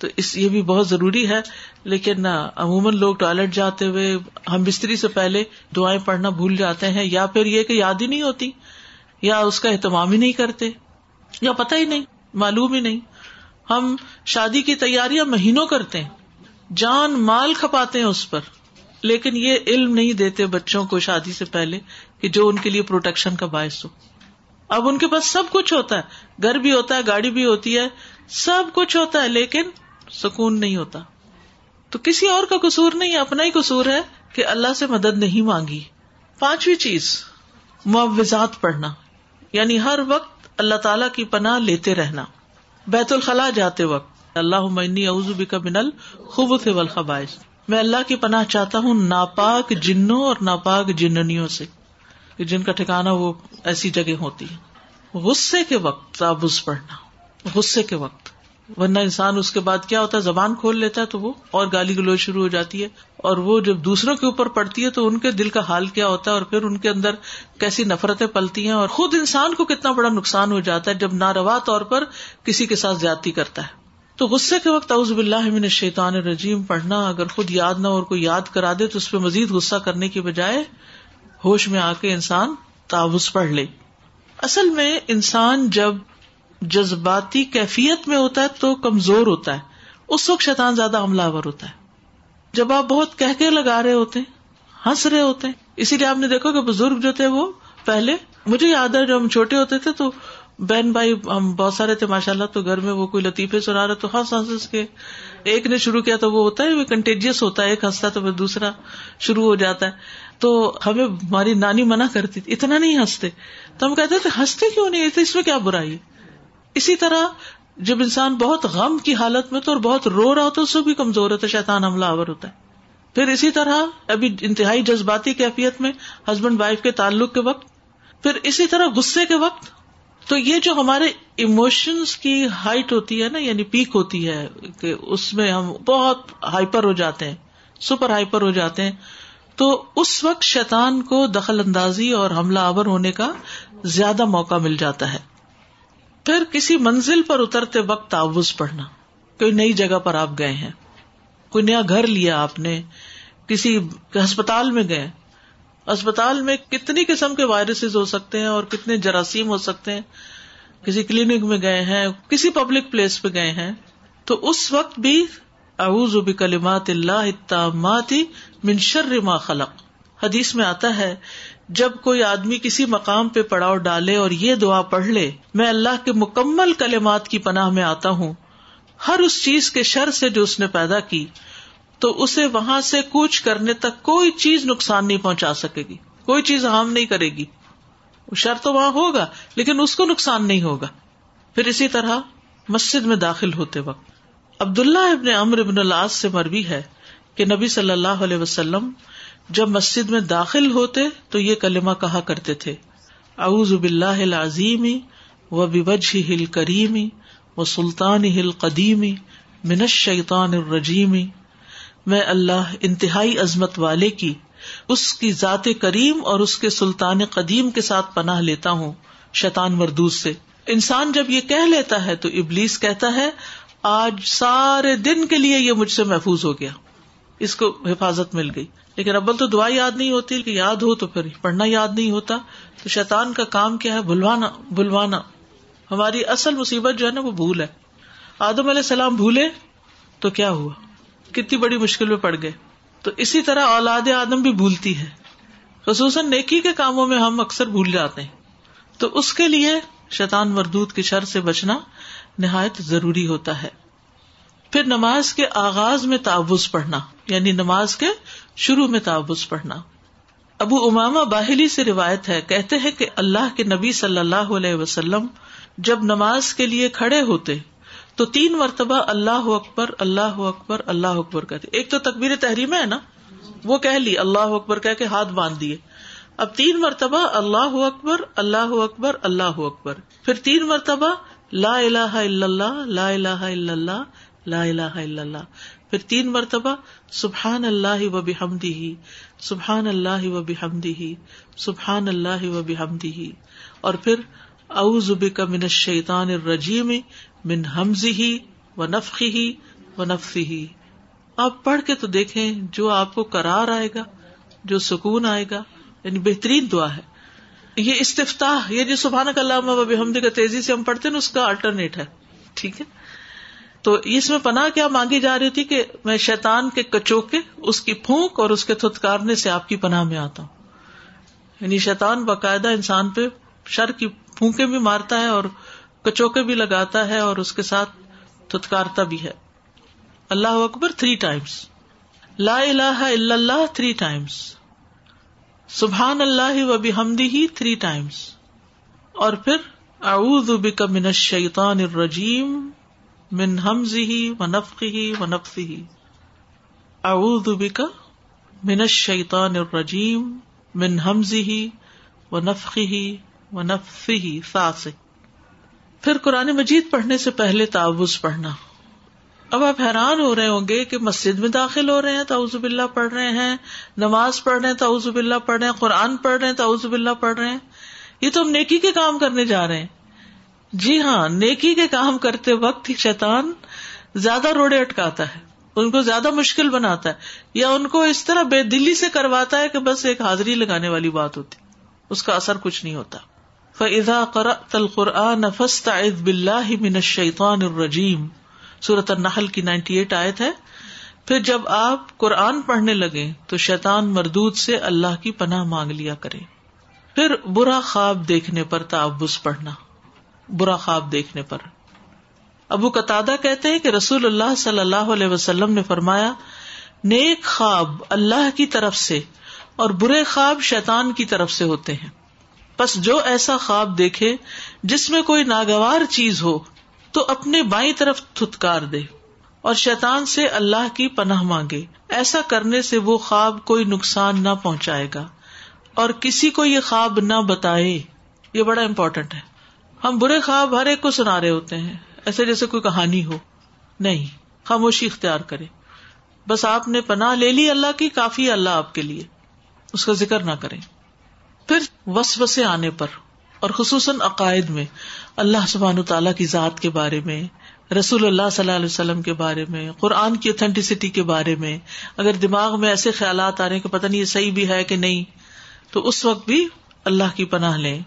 تو اس یہ بھی بہت ضروری ہے، لیکن عموماً لوگ ٹوائلٹ جاتے ہوئے ہم بستری سے پہلے دعائیں پڑھنا بھول جاتے ہیں، یا پھر یہ کہ یاد ہی نہیں ہوتی، یا اس کا اہتمام ہی نہیں کرتے، یا پتہ ہی نہیں، معلوم ہی نہیں۔ ہم شادی کی تیاریاں مہینوں کرتے ہیں، جان مال کھپاتے ہیں اس پر، لیکن یہ علم نہیں دیتے بچوں کو شادی سے پہلے کہ جو ان کے لیے پروٹیکشن کا باعث ہو۔ اب ان کے پاس سب کچھ ہوتا ہے، گھر بھی ہوتا ہے، گاڑی بھی ہوتی ہے، سب کچھ ہوتا ہے، لیکن سکون نہیں ہوتا۔ تو کسی اور کا قصور نہیں، اپنا ہی قصور ہے کہ اللہ سے مدد نہیں مانگی۔ پانچویں چیز معوضات پڑھنا۔ یعنی ہر وقت اللہ تعالی کی پناہ لیتے رہنا۔ بیت الخلاء جاتے وقت اللہ عمنی اعوذ کا بنل خوب تھے والخبائش میں اللہ کی پناہ چاہتا ہوں ناپاک جنوں اور ناپاک جننیوں سے۔ جن کا ٹھکانا وہ ایسی جگہ ہوتی۔ ہے غصے کے وقت تابوز پڑھنا۔ غصے کے وقت۔ ورنہ انسان اس کے بعد کیا ہوتا ہے؟ زبان کھول لیتا ہے تو وہ اور گالی گلوچ شروع ہو جاتی ہے۔ اور وہ جب دوسروں کے اوپر پڑتی ہے تو ان کے دل کا حال کیا ہوتا ہے اور پھر ان کے اندر کیسی نفرتیں پلتی ہیں اور خود انسان کو کتنا بڑا نقصان ہو جاتا ہے جب ناروا طور پر کسی کے ساتھ زیادتی کرتا ہے۔ تو غصے کے وقت اعوذ باللہ من الشیطان الرجیم پڑھنا، اگر خود یاد نہ اور کوئی یاد کرا دے تو اس پہ مزید غصہ کرنے کی بجائے ہوش میں آ کے انسان تعوض پڑھ لے۔ اصل میں انسان جب جذباتی کیفیت میں ہوتا ہے تو کمزور ہوتا ہے۔ اس وقت شیطان زیادہ حملہ آور ہوتا ہے۔ جب آپ بہت کہہ کے لگا رہے ہوتے ہیں ہنس رہے ہوتے ہیں اسی لیے آپ نے دیکھا کہ بزرگ جو تھے وہ پہلے، مجھے یاد ہے جب ہم چھوٹے ہوتے تھے تو بہن بھائی ہم بہت سارے تھے ماشاء اللہ تو گھر میں وہ کوئی لطیفے سنا رہے تو ہنس ہنس کے ایک نے شروع کیا تو وہ ہوتا ہے، وہ کنٹیجیس ہوتا ہے، ایک ہنستا تو پھر دوسرا شروع ہو جاتا ہے۔ تو ہمیں ہماری نانی منع کرتی تھی، اتنا نہیں ہنستے۔ تو ہم کہتے تھے، ہنستے کیوں نہیں؟ اس میں کیا برائی اسی طرح جب انسان بہت غم کی حالت میں تو اور بہت رو رہا ہوتا ہے، اس سے بھی کمزور ہوتا ہے، شیطان حملہ آور ہوتا ہے۔ پھر اسی طرح ابھی انتہائی جذباتی کیفیت میں ہسبینڈ وائف کے تعلق کے وقت، پھر اسی طرح غصے کے وقت، تو یہ جو ہمارے ایموشنس کی ہائٹ ہوتی ہے نا یعنی پیک ہوتی ہے، کہ اس میں ہم بہت ہائپر ہو جاتے ہیں سپر ہائپر ہو جاتے ہیں، تو اس وقت شیطان کو دخل اندازی اور حملہ آور ہونے کا زیادہ موقع مل جاتا ہے۔ پھر کسی منزل پر اترتے وقت تعوض پڑھنا۔ کوئی نئی جگہ پر آپ گئے ہیں۔ کوئی نیا گھر لیا آپ نے۔ کسی ہسپتال میں گئے۔ اسپتال میں کتنی قسم کے وائرسز ہو سکتے ہیں اور کتنے جراثیم ہو سکتے ہیں۔ کسی کلینک میں گئے ہیں، کسی پبلک پلیس پہ گئے ہیں۔ تو اس وقت بھی اعوذ بکلمات اللہ من شر ما خلق۔ حدیث میں آتا ہے، جب کوئی آدمی کسی مقام پہ پڑاؤ ڈالے اور یہ دعا پڑھ لے، میں اللہ کے مکمل کلمات کی پناہ میں آتا ہوں۔ ہر اس چیز کے شر سے جو اس نے پیدا کی، تو اسے وہاں سے کوچ کرنے تک کوئی چیز نقصان نہیں پہنچا سکے گی، کوئی چیز ہارم نہیں کرے گی۔ شر تو وہاں ہوگا، لیکن اس کو نقصان نہیں ہوگا۔ پھر اسی طرح مسجد میں داخل ہوتے وقت عبد اللہ ابن امر ابن اللہ سے مربی ہے کہ نبی صلی اللہ علیہ وسلم جب مسجد میں داخل ہوتے تو یہ کلمہ کہا کرتے تھے، اعوذ باللہ العظیم و بوجہ ہل کریمی و سلطان ہل قدیمی من الشیطان الرجیمی میں اللہ انتہائی عظمت والے کی، اس کی ذات کریم اور اس کے سلطان قدیم کے ساتھ پناہ لیتا ہوں، شیطان مردوس سے۔ انسان جب یہ کہہ لیتا ہے تو ابلیس کہتا ہے، آج سارے دن کے لیے یہ مجھ سے محفوظ ہو گیا۔ اس کو حفاظت مل گئی۔ لیکن ابل تو دعا یاد نہیں ہوتی کہ یاد ہو تو پھر پڑھنا یاد نہیں ہوتا۔ تو شیطان کا کام کیا ہے؟ بلوانا بلوانا ہماری اصل مصیبت جو ہے نا، وہ بھول ہے۔ آدم علیہ السلام بھولے تو کیا ہوا؟ کتنی بڑی مشکل میں پڑ گئے۔ تو اسی طرح اولاد آدم بھی بھولتی ہے۔ خصوصاً نیکی کے کاموں میں ہم اکثر بھول جاتے ہیں۔ تو اس کے لیے شیطان مردود کی شر سے بچنا نہایت ضروری ہوتا ہے۔ پھر نماز کے آغاز میں تعوض پڑھنا یعنی نماز کے شروع میں تعوض پڑھنا۔ ابو اماما باہلی سے روایت ہے، کہتے ہیں کہ اللہ کے نبی صلی اللہ علیہ وسلم جب نماز کے لیے کھڑے ہوتے، تو تین مرتبہ اللہ اکبر اللہ اکبر اللہ اکبر کہتے۔ ایک تو تقبیر تحریم ہے نا، وہ کہہ لی، اللہ اکبر کہہ کے ہاتھ باندھ دیے۔ اب تین مرتبہ اللہ اکبر اللہ اکبر اللہ اکبر۔ پھر تین مرتبہ لا الہ الا اللہ، لا الہ الا اللہ لا الہ الا اللہ۔ پھر تین مرتبہ سبحان اللہ و بحمدہ سبحان اللہ و بحمدہ سبحان اللہ و بحمدہ۔ اور پھر اعوذ بک من الشیطان الرجیم، من حمزی ہی و نفقی ہی و نفسی ہی آپ پڑھ کے تو دیکھیں جو آپ کو کرار آئے گا، جو سکون آئے گا یعنی بہترین دعا ہے۔ یہ استفتا یہ جو سبحان اللہ حمد کا تیزی سے ہم پڑھتے ہیں، اس کا الٹرنیٹ ہے۔ ٹھیک ہے؟ تو اس میں پناہ کیا مانگی جا رہی تھی کہ میں شیتان کے کچوکے، اس کی پھونک اور اس کے تھتکارنے سے آپ کی پناہ میں آتا ہوں۔ یعنی شیتان باقاعدہ انسان پہ شر کی پھونکے بھی مارتا ہے اور کچوکے بھی لگاتا ہے اور اس کے ساتھ تھتکارتا بھی ہے۔ اللہ اکبر تھری ٹائمس لا الہ الا اللہ تھری ٹائمس سبحان اللہ و بحمدی ہی تھری ٹائمس اور پھر اعوذ بک من الشیطان الرجیم۔ من حمزه ونفخه ونفثه. اعوذ بک من الشیطان الرجیم من حمزه ونفخه ونفثه. ساسک پھر قرآن مجید پڑھنے سے پہلے تعوض پڑھنا. اب آپ حیران ہو رہے ہوں گے کہ مسجد میں داخل ہو رہے ہیں، تعوذ باللہ پڑھ رہے ہیں، نماز پڑھ رہے ہیں، تعوذ باللہ پڑھ رہے ہیں، قرآن پڑھ رہے ہیں، تعوذ باللہ پڑھ رہے ہیں. یہ تو ہم نیکی کے کام کرنے جا رہے ہیں۔ جی ہاں نیکی کے کام کرتے وقت شیطان زیادہ روڑے اٹکاتا ہے، ان کو زیادہ مشکل بناتا ہے، یا ان کو اس طرح بے دلی سے کرواتا ہے کہ بس ایک حاضری لگانے والی بات ہوتی، اس کا اثر کچھ نہیں ہوتا۔ فضا قرأت القرآن فاستعذ باللہ من الشیطان الرجیم صورت النحل کی نائنٹی ایٹ آیت ہے۔ پھر جب آپ قرآن پڑھنے لگے تو شیطان مردود سے اللہ کی پناہ مانگ لیا کرے۔ پھر برا خواب دیکھنے پر تعبس پڑھنا۔ برا خواب دیکھنے پر۔ ابو قطع کہتے ہیں کہ رسول اللہ صلی اللہ علیہ وسلم نے فرمایا، نیک خواب اللہ کی طرف سے اور برے خواب شیطان کی طرف سے ہوتے ہیں۔ بس جو ایسا خواب دیکھے جس میں کوئی ناگوار چیز ہو، تو اپنے بائیں طرف تھتکار دے اور شیطان سے اللہ کی پناہ مانگے۔ ایسا کرنے سے وہ خواب کوئی نقصان نہ پہنچائے گا اور کسی کو یہ خواب نہ بتائے۔ یہ بڑا امپورٹینٹ ہے۔ ہم برے خواب ہر ایک کو سنا رہے ہوتے ہیں۔ ایسے جیسے کوئی کہانی ہو۔ نہیں، خاموشی اختیار کرے۔ بس آپ نے پناہ لے لی اللہ کی، کافی اللہ آپ کے لیے۔ اس کا ذکر نہ کریں۔ پھر وس وسے آنے پر، اور خصوصاً عقائد میں، اللہ سبحان تعالیٰ کی ذات کے بارے میں، رسول اللہ صلی اللہ علیہ وسلم کے بارے میں، قرآن کی اوتھینٹسٹی کے بارے میں۔ اگر دماغ میں ایسے خیالات آ رہے ہیں کہ پتہ نہیں یہ صحیح بھی ہے کہ نہیں، تو اس وقت بھی اللہ کی پناہ لیں۔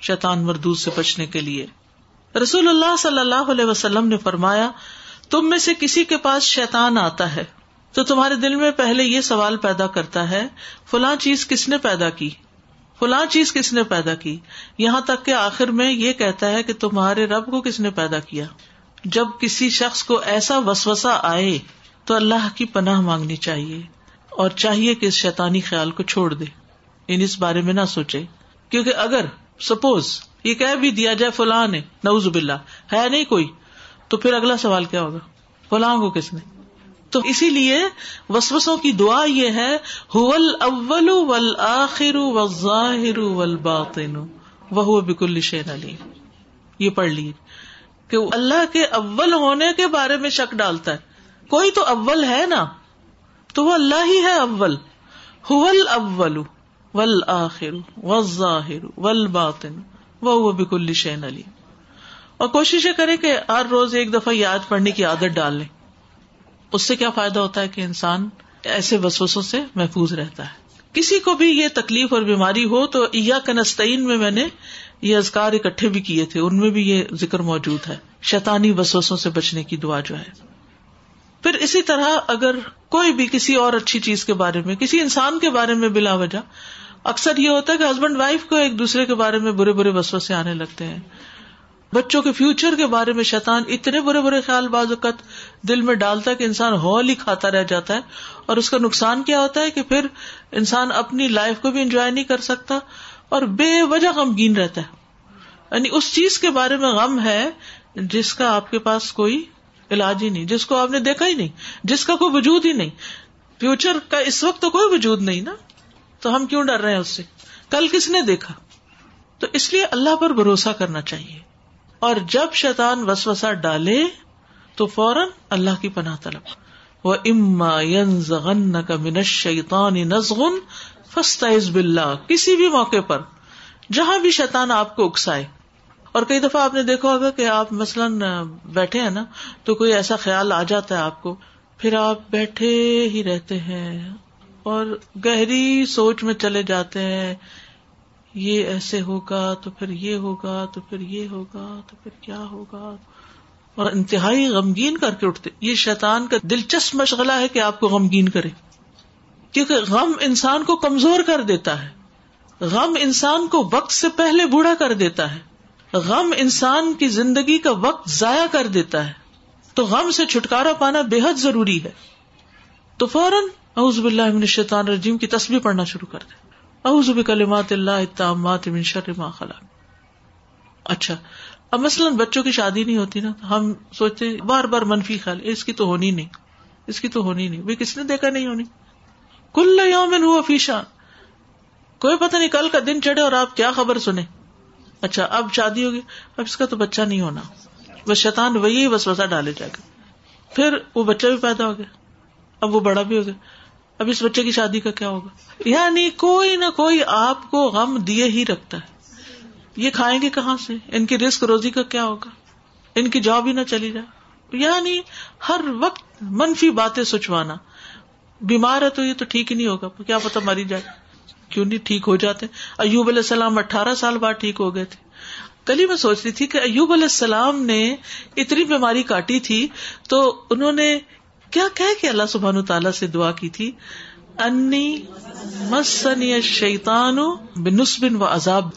شیطان مردود سے بچنے کے لیے۔ رسول اللہ صلی اللہ علیہ وسلم نے فرمایا، تم میں سے کسی کے پاس شیطان آتا ہے تو تمہارے دل میں پہلے یہ سوال پیدا کرتا ہے، فلاں چیز کس نے پیدا کی؟ فلاں چیز کس نے پیدا کی؟ یہاں تک کہ آخر میں یہ کہتا ہے کہ تمہارے رب کو کس نے پیدا کیا۔ جب کسی شخص کو ایسا وسوسا آئے تو اللہ کی پناہ مانگنی چاہیے اور چاہیے کہ اس شیطانی خیال کو چھوڑ دے۔ ان اس بارے میں نہ سوچے، کیونکہ اگر سپوز یہ کہہ بھی دیا جائے فلاں نے نوز باللہ، ہے نہیں کوئی۔ تو پھر اگلا سوال کیا ہوگا؟ فلاں کو کس نے؟ تو اسی لیے وسوسوں کی دعا یہ ہے اول ول و ظاہر باطن وہ بکل شین علی یہ پڑھ لی کہ اللہ کے اول ہونے کے بارے میں شک ڈالتا ہے۔ کوئی تو اول ہے نا، تو وہ اللہ ہی ہے اول۔ ہول اول ول آخر و ظاہر ول باطن وہ بکل شین علی اور کوشش یہ کرے کہ ہر روز ایک دفعہ یاد پڑھنے کی عادت ڈال لیں۔ اس سے کیا فائدہ ہوتا ہے کہ انسان ایسے وسوسوں سے محفوظ رہتا ہے۔ کسی کو بھی یہ تکلیف اور بیماری ہو تو یا کنستین میں میں نے یہ ازکار اکٹھے بھی کیے تھے۔ ان میں بھی یہ ذکر موجود ہے۔ شیطانی وسوسوں سے بچنے کی دعا جو ہے۔ پھر اسی طرح اگر کوئی بھی کسی اور اچھی چیز کے بارے میں، کسی انسان کے بارے میں بلا وجہ اکثر یہ ہوتا ہے کہ ہسبینڈ وائف کو ایک دوسرے کے بارے میں برے برے وسوسے آنے لگتے ہیں۔ بچوں کے فیوچر کے بارے میں شیطان اتنے برے برے خیال بعض اوقات دل میں ڈالتا ہے کہ انسان ہال ہی کھاتا رہ جاتا ہے اور اس کا نقصان کیا ہوتا ہے کہ پھر انسان اپنی لائف کو بھی انجوائے نہیں کر سکتا اور بے وجہ غمگین رہتا ہے۔ یعنی اس چیز کے بارے میں غم ہے جس کا آپ کے پاس کوئی علاج ہی نہیں، جس کو آپ نے دیکھا ہی نہیں، جس کا کوئی وجود ہی نہیں۔ فیوچر کا اس وقت تو کوئی وجود نہیں نا۔ تو ہم کیوں ڈر رہے ہیں اس سے؟ کل کس نے دیکھا؟ تو اس لیے اللہ پر بھروسہ کرنا چاہیے۔ اور جب شیطان وسوسا ڈالے، تو فوراً اللہ کی پناہ طلب۔ وہ اما ین کا منش شیطان نزغن فستا کسی بھی موقع پر، جہاں بھی شیطان آپ کو اکسائے۔ اور کئی دفعہ آپ نے دیکھا ہوگا کہ آپ مثلاً بیٹھے ہیں نا، تو کوئی ایسا خیال آ جاتا ہے آپ کو، پھر آپ بیٹھے ہی رہتے ہیں۔ اور گہری سوچ میں چلے جاتے ہیں، یہ ایسے ہوگا تو پھر یہ ہوگا، تو پھر یہ ہوگا، تو پھر کیا ہوگا؟ اور انتہائی غمگین کر کے اٹھتے، یہ شیطان کا دلچسپ مشغلہ ہے کہ آپ کو غمگین کرے، کیونکہ غم انسان کو کمزور کر دیتا ہے، غم انسان کو وقت سے پہلے بوڑھا کر دیتا ہے، غم انسان کی زندگی کا وقت ضائع کر دیتا ہے، تو غم سے چھٹکارا پانا بے حد ضروری ہے۔ تو فوراً اعوذ باللہ من الشیطان الرجیم کی تصویر پڑھنا شروع کر دیں۔ اعوذ بکلمات اللہ التامات من شر ما خلق۔ اچھا اب مثلاً بچوں کی شادی نہیں ہوتی نا، ہم سوچتے بار بار منفی خیال، اس کی تو ہونی نہیں، اس کی تو ہونی نہیں بھائی کس نے دیکھا نہیں ہونی؟ کل یوم ہوا فیشان کوئی پتہ نہیں کل کا دن چڑھے اور آپ کیا خبر سنے اچھا اب شادی ہوگی، اب اس کا تو بچہ نہیں ہونا۔ وہ شیطان وہی بس وسا ڈالے جائے گا۔ پھر وہ بچہ بھی پیدا ہو گیا، اب وہ بڑا بھی ہو گیا۔ اب اس بچے کی شادی کا کیا ہوگا؟ یعنی کوئی نہ کوئی آپ کو غم دیے ہی رکھتا ہے۔ یہ کھائیں گے کہاں سے؟ ان کی رسک روزی کا کیا ہوگا؟ ان کی جاب ہی نہ چلی جائے۔ یعنی ہر وقت منفی باتیں سچوانا بیمار ہے تو یہ تو ٹھیک ہی نہیں ہوگا۔ کیا پتا مری جائے۔ کیوں نہیں ٹھیک ہو جاتے؟ ایوب علیہ السلام اٹھارہ سال بعد ٹھیک ہو گئے تھے۔ کل ہی میں سوچ رہی تھی کہ ایوب علیہ السلام نے اتنی بیماری کاٹی تھی تو انہوں نے کیا کہ اللہ سبحان تعالیٰ سے دعا کی تھی؟ انی مسنی شیتان بنسبن و عذاب.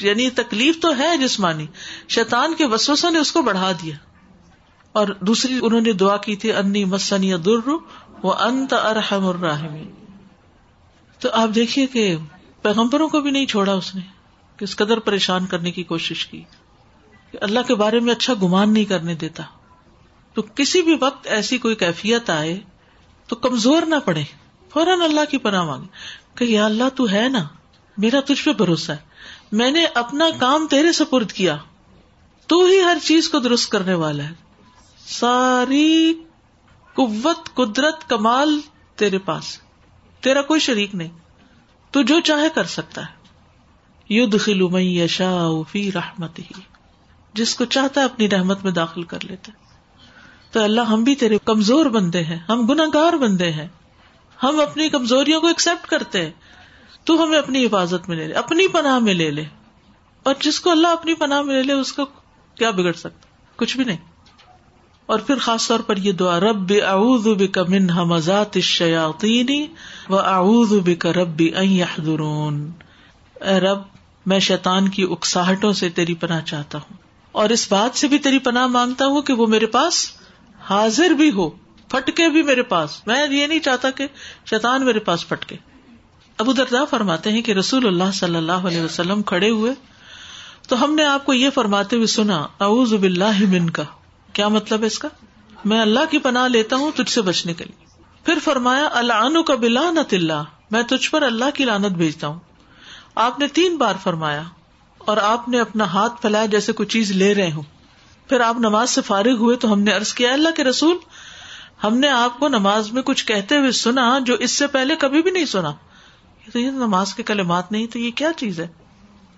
یعنی تکلیف تو ہے جسمانی، شیطان کے وسوسوں نے اس کو بڑھا دیا۔ اور دوسری انہوں نے دعا کی تھی، انی مسنی در وہ انت ارحم الراحمین۔ تو آپ دیکھیے کہ پیغمبروں کو بھی نہیں چھوڑا اس نے کس قدر پریشان کرنے کی کوشش کی۔ کہ اللہ کے بارے میں اچھا گمان نہیں کرنے دیتا۔ تو کسی بھی وقت ایسی کوئی کیفیت آئے تو کمزور نہ پڑے، فوراً اللہ کی پناہ مانگے، کہ یا اللہ تو ہے نا، میرا تجھ پہ بھروسہ ہے، میں نے اپنا کام تیرے سپرد کیا، تو ہی ہر چیز کو درست کرنے والا ہے۔ ساری قوت، قدرت، کمال تیرے پاس تیرا کوئی شریک نہیں، تو جو چاہے کر سکتا ہے۔ یو خلو یشا فی رحمت ہی جس کو چاہتا ہے اپنی رحمت میں داخل کر لیتا تو اللہ ہم بھی تیرے کمزور بندے ہیں، ہم گناگار بندے ہیں۔ ہم اپنی کمزوریوں کو ایکسپٹ کرتے ہیں۔ تو ہمیں اپنی حفاظت میں لے لے، اپنی پناہ میں لے لے۔ اور جس کو اللہ اپنی پناہ میں لے لے، اس کو کیا بگڑ سکتا؟ کچھ بھی نہیں۔ اور پھر خاص طور پر یہ دعا، رب اعوذ بک من حمزات الشیاطین و اعوذ بک رب ان یحضرون۔ اے رب، میں شیطان کی اکساہٹوں سے تیری پناہ چاہتا ہوں۔ اور اس بات سے بھی تیری پناہ مانگتا ہوں کہ وہ میرے پاس حاضر بھی ہو، پھٹکے بھی میرے پاس۔ میں یہ نہیں چاہتا کہ شیطان میرے پاس پھٹکے۔ ابو دردا فرماتے ہیں کہ رسول اللہ صلی اللہ علیہ وسلم کھڑے ہوئے۔ تو ہم نے آپ کو یہ فرماتے ہوئے سنا، اعوذ باللہ من کا کیا مطلب ہے اس کا؟ میں اللہ کی پناہ لیتا ہوں تجھ سے بچنے کے لیے۔ پھر فرمایا اللہ کا بلا نت اللہ۔ میں تجھ پر اللہ کی لانت بھیجتا ہوں۔ آپ نے تین بار فرمایا اور آپ نے اپنا ہاتھ پھیلایا جیسے کوئی چیز لے رہے ہوں۔ پھر آپ نماز سے فارغ ہوئے تو ہم نے ارض کیا، اللہ کے رسول، ہم نے آپ کو نماز میں کچھ کہتے ہوئے سنا جو اس سے پہلے کبھی بھی نہیں سنا. تو یہ نماز کے کلمات نہیں، تو یہ کیا چیز ہے؟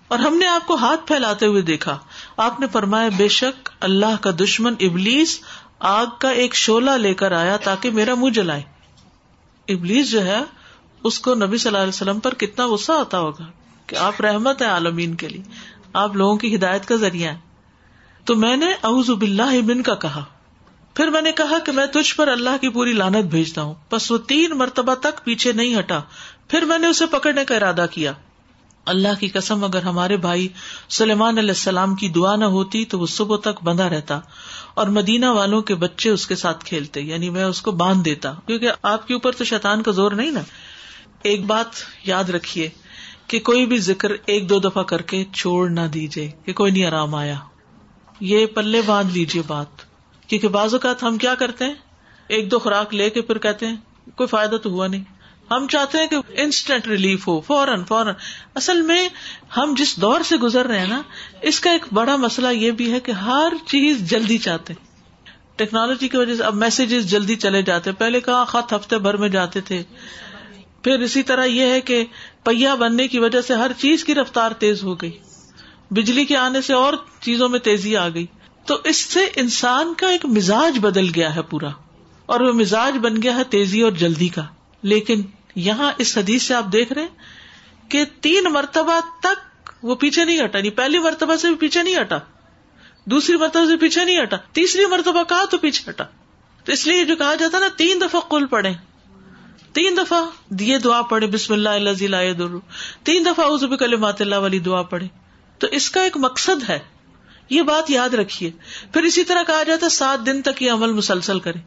اور ہم نے آپ کو ہاتھ پھیلاتے ہوئے دیکھا. آپ نے فرمایا، بے شک اللہ کا دشمن ابلیس آگ کا ایک شولہ لے کر آیا تاکہ میرا منہ جلائے. ابلیس جو ہے، اس کو نبی صلی اللہ علیہ وسلم پر کتنا غصہ آتا ہوگا کہ آپ رحمت ہے عالمین کے لیے. آپ لوگوں کی ہدایت کا ذریعہ ہے تو میں نے اعوذ باللہ ابن کا کہا۔ پھر میں نے کہا کہ میں تجھ پر اللہ کی پوری لانت بھیجتا ہوں۔ بس وہ تین مرتبہ تک پیچھے نہیں ہٹا۔ پھر میں نے اسے پکڑنے کا ارادہ کیا۔ اللہ کی قسم اگر ہمارے بھائی سلیمان علیہ السلام کی دعا نہ ہوتی تو وہ صبح تک بندھا رہتا اور مدینہ والوں کے بچے اس کے ساتھ کھیلتے۔ یعنی میں اس کو باندھ دیتا۔ کیونکہ آپ کے اوپر تو شیطان کا زور نہیں نا۔ ایک بات یاد رکھیے کہ کوئی بھی ذکر ایک دو دفعہ کر کے چھوڑ نہ دیجیے کہ کوئی نہیں آرام آیا۔ یہ پلے باندھ لیجیے بات۔ کیونکہ بعض اوقات ہم کیا کرتے ہیں؟ ایک دو خوراک لے کے پھر کہتے ہیں، کوئی فائدہ تو ہوا نہیں۔ ہم چاہتے ہیں کہ انسٹنٹ ریلیف ہو، فوراً فوراً۔ اصل میں ہم جس دور سے گزر رہے ہیں نا، اس کا ایک بڑا مسئلہ یہ بھی ہے کہ ہر چیز جلدی چاہتے ٹیکنالوجی کی وجہ سے اب میسجز جلدی چلے جاتے پہلے کہاں خط ہفتے بھر میں جاتے تھے۔ پھر اسی طرح یہ ہے کہ پہیا بننے کی وجہ سے ہر چیز کی رفتار تیز ہو گئی۔ بجلی کے آنے سے اور چیزوں میں تیزی آ گئی۔ تو اس سے انسان کا ایک مزاج بدل گیا ہے پورا۔ اور وہ مزاج بن گیا ہے تیزی اور جلدی کا۔ لیکن یہاں اس حدیث سے آپ دیکھ رہے ہیں کہ تین مرتبہ تک وہ پیچھے نہیں ہٹا۔ نہیں پہلی مرتبہ سے بھی پیچھے نہیں ہٹا۔ دوسری مرتبہ سے پیچھے نہیں ہٹا۔ تیسری مرتبہ کہا تو پیچھے ہٹا۔ تو اس لیے جو کہا جاتا نا، تین دفعہ کل پڑے تین دفعہ دیے دعا پڑے بسم اللہ اللہ تین دفعہ اس کلمات اللہ والی دعا پڑے تو اس کا ایک مقصد ہے۔ یہ بات یاد رکھیے۔ پھر اسی طرح کہا جاتا سات دن تک یہ عمل مسلسل کرے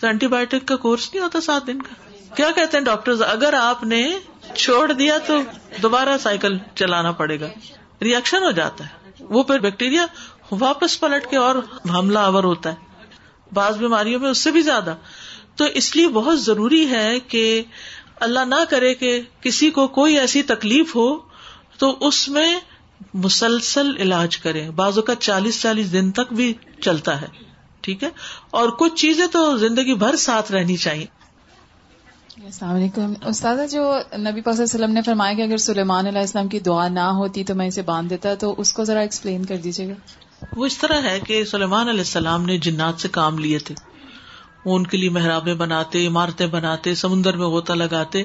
تو اینٹی بایوٹک کا کورس نہیں ہوتا سات دن کا؟ کیا کہتے ہیں ڈاکٹر اگر آپ نے چھوڑ دیا تو دوبارہ سائیکل چلانا پڑے گا۔ ریئیکشن ہو جاتا ہے۔ وہ پھر بیکٹیریا واپس پلٹ کے اور حملہ آور ہوتا ہے۔ بعض بیماریوں میں اس سے بھی زیادہ۔ تو اس لیے بہت ضروری ہے کہ اللہ نہ کرے کہ کسی کو کوئی ایسی تکلیف ہو تو اس میں مسلسل علاج کرے بازو کا چالیس چالیس دن تک بھی چلتا ہے۔ ٹھیک ہے؟ اور کچھ چیزیں تو زندگی بھر ساتھ رہنی چاہیے۔ السلام علیکم۔ استاد جو نبی پاک وسلم نے فرمایا کہ اگر سلیمان علیہ السلام کی دعا نہ ہوتی تو میں اسے باندھ دیتا تو اس کو ذرا ایکسپلین کر دیجیے گا۔ وہ اس طرح ہے کہ سلیمان علیہ السلام نے جنات سے کام لیے تھے۔ وہ ان کے لیے محرابیں بناتے عمارتیں بناتے سمندر میں غوطہ لگاتے۔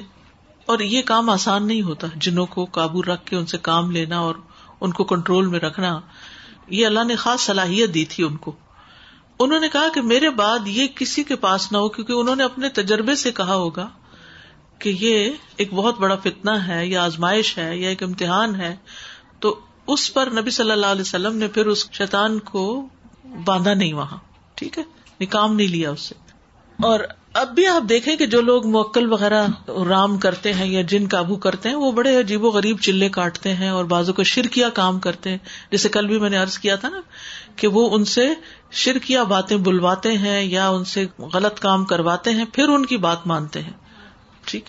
اور یہ کام آسان نہیں ہوتا۔ جنوں کو قابو رکھ کے ان سے کام لینا اور ان کو کنٹرول میں رکھنا، یہ اللہ نے خاص صلاحیت دی تھی ان کو۔ انہوں نے کہا کہ میرے بعد یہ کسی کے پاس نہ ہو، کیونکہ انہوں نے اپنے تجربے سے کہا ہوگا کہ یہ ایک بہت بڑا فتنا ہے، یا آزمائش ہے، یا ایک امتحان ہے۔ تو اس پر نبی صلی اللہ علیہ وسلم نے پھر اس شیطان کو باندھا نہیں وہاں، ٹھیک ہے؟ نکام نہیں لیا اس سے۔ اور اب بھی آپ دیکھیں کہ جو لوگ موکل وغیرہ رام کرتے ہیں یا جن قابو کرتے ہیں وہ بڑے عجیب و غریب چلے کاٹتے ہیں اور بازو کو شرکیا کام کرتے ہیں۔ جیسے کل بھی میں نے ارض کیا تھا نا کہ وہ ان سے شرکیا باتیں بلواتے ہیں یا ان سے غلط کام کرواتے ہیں، پھر ان کی بات مانتے ہیں۔ ٹھیک؟